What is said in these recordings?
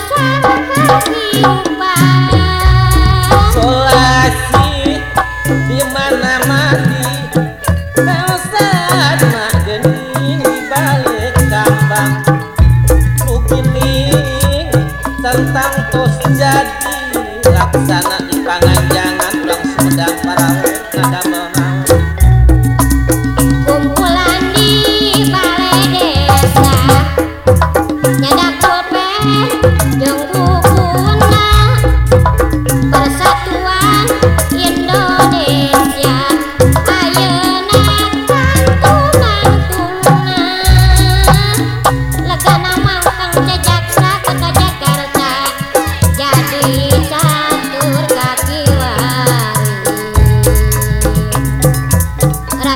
I'm Thank you.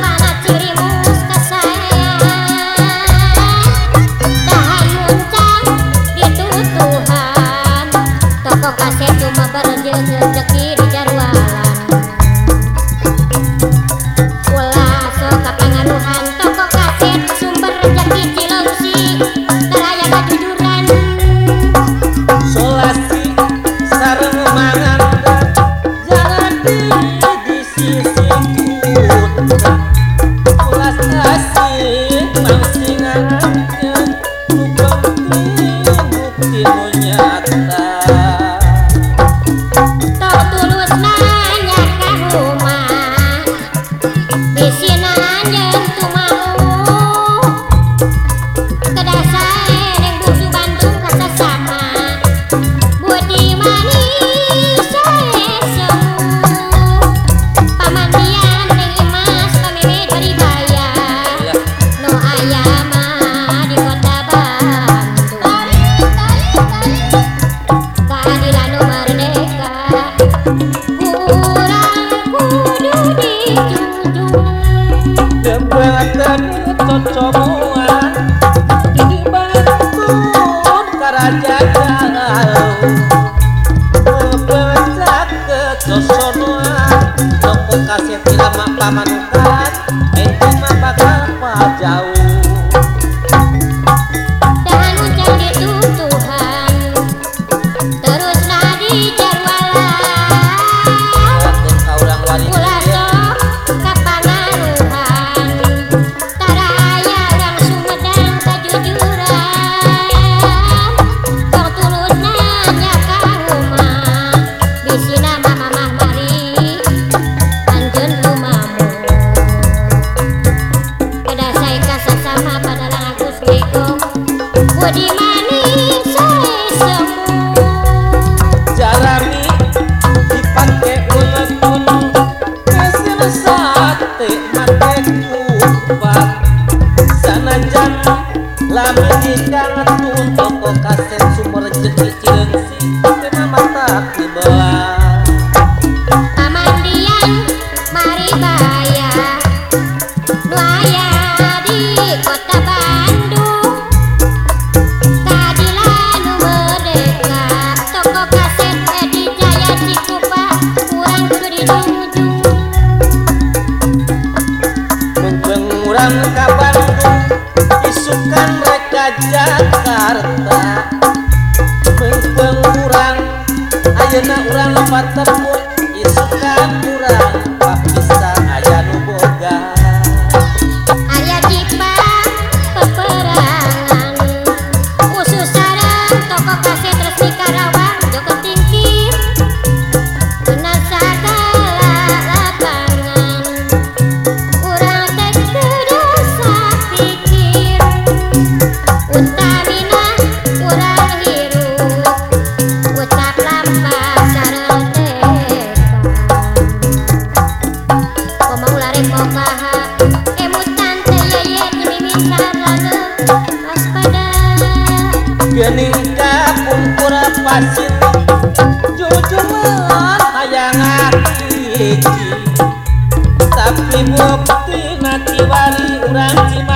my Thank pa' What the gening ka pura pasit jujur hayang hati. Tapi bukti mati wali urang cima